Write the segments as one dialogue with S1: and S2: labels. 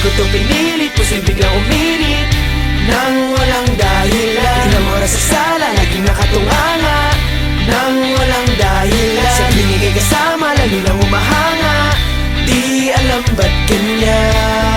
S1: ko to pinilit Puso'y biglang uminit. Nang walang dahilan. Oras sa sala Naging nakatunganga. Nang walang dahilan. Sa binigay kasama Lalo lang umahanga Di alam ba't ganyan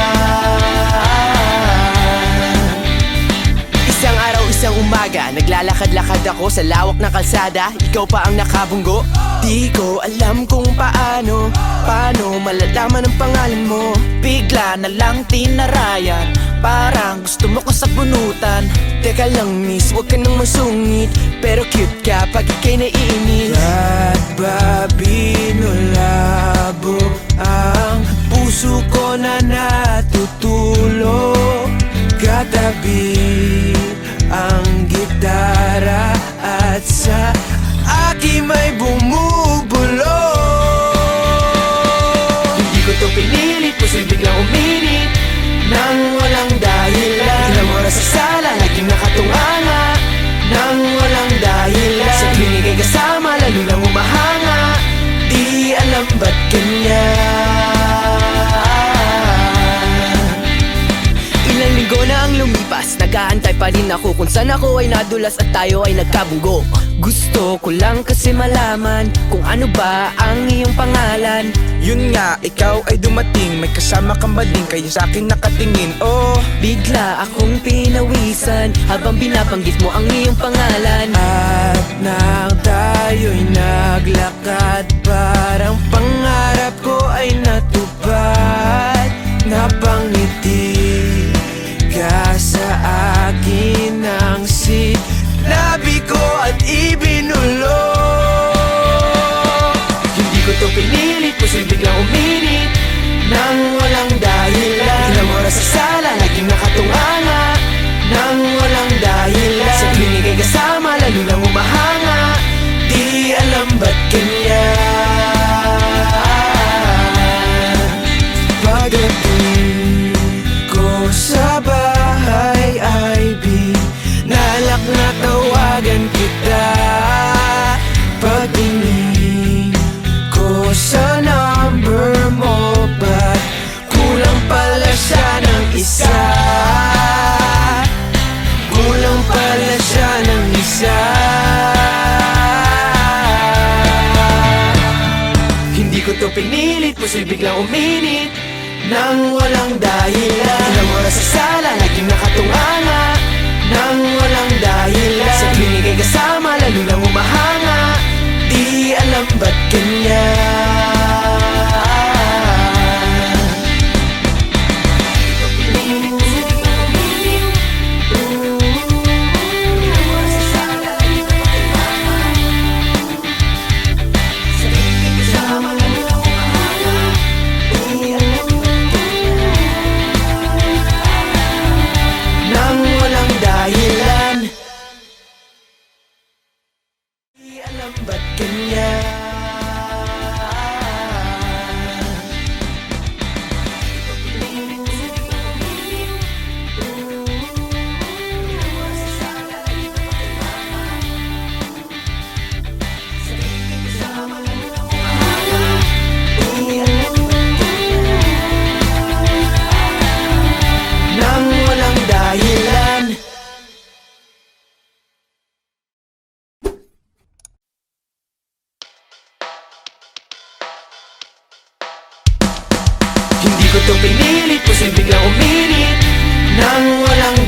S1: umaga Naglalakad-lakad ako sa lawak ng kalsada. Ikaw pa ang nakabunggo. Di ko alam kung paano Paano malalaman ang pangalan mo.
S2: Bigla na lang tinarayan. Parang gusto mo ko sa bunutan
S1: Teka lang miss, huwag ka nang masungit. Pero cute ka pag ikay naiinit Ba't ba binulabo ang puso ko na natutulo Katabi ang
S2: lumipas Nagaantay pa rin ako kung saan ako ay nadulas At tayo ay nagkabunggo Gusto ko lang kasi malaman Kung ano ba ang iyong pangalan.
S3: Yun nga, ikaw ay dumating May kasama kang bading Kaya sa akin nakatingin. Oh,
S2: Bigla akong pinawisan Habang binabanggit mo ang iyong pangalan.
S1: At nang tayo'y naglakad sa akin Ang sinabi ko at ibinulo. Hindi ko to pinilit, puso'y biglang uminit Nang walang dahilan. Ilang oras sa sala, naging nakatunganga Nang walang dahilan. Sa binigay kasama, lalo lang umahanga Di alam ba't ganyan ko to pinilit, puso'y biglang uminit Nang walang dahilan. Ilang oras sa sala, naging nakatunganga Nang walang dahilan. Sa binigay kasama, lalo lang umahanga Di alam ba't ganyan ba't ko to pinilit, puso'y biglang uminit Nang walang